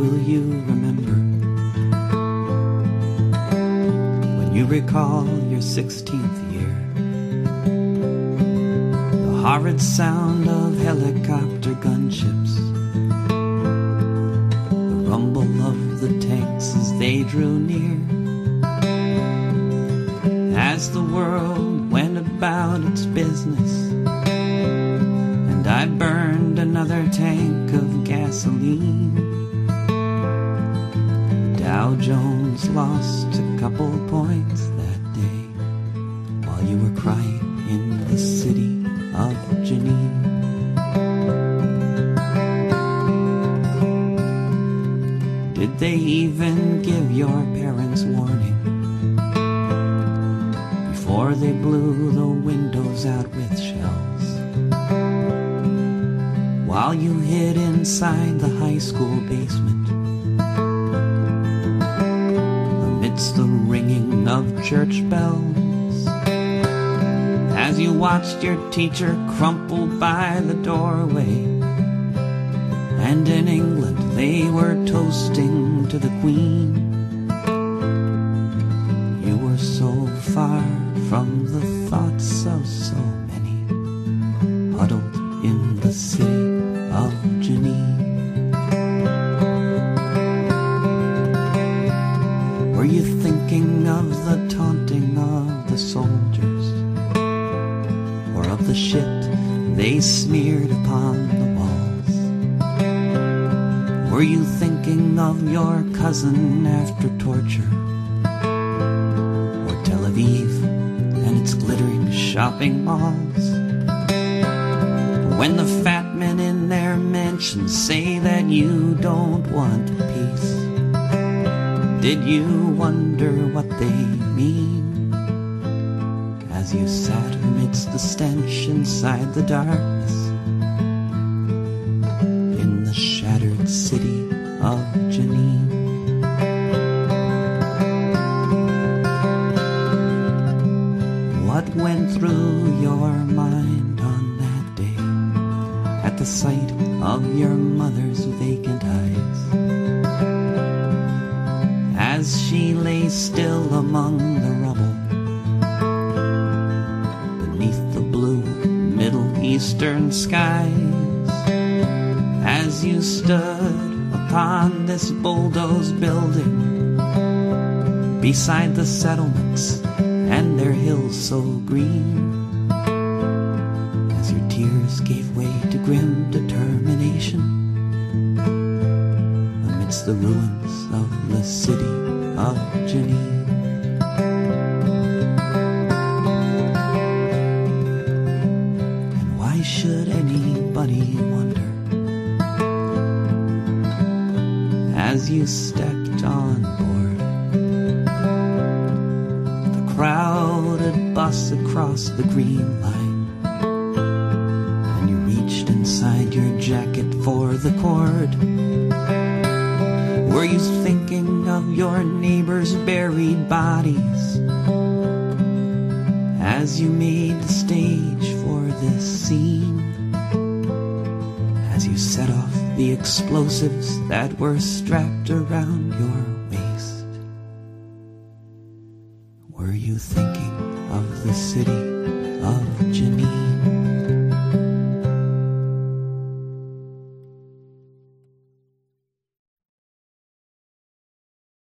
will you remember when you recall your 16th year? The horrid sound of helicopter gunships, the rumble of the tanks as they drew near, as the world Dow Jones lost a couple points that day while you were crying in the city of Jenin. Did they even give your parents warning before they blew the windows out with shells? While you hid inside the high school basement the ringing of church bells. As you watched your teacher crumple by the doorway. And in England they were toasting to the Queen. You were so far from the thoughts of so many huddled in the city the shit they smeared upon the walls? Were you thinking of your cousin after torture? Or Tel Aviv and its glittering shopping malls? When the fat men in their mansions say that you don't want peace, did you wonder what they mean? As you sat amidst the stench inside the darkness in the shattered city of Jenin. What went through your mind on that day at the sight of your mother's Eastern skies, as you stood upon this bulldozed building beside the settlements and their hills so green, as your tears gave way to grim determination amidst the ruins of the city of Jenin. Wonder as you stepped on board the crowded bus across the green line? And you reached inside your jacket for the cord. Were you thinking of your neighbors' buried bodies as you made the stage set off the explosives that were strapped around your waist? Were you thinking of the city of Jenin?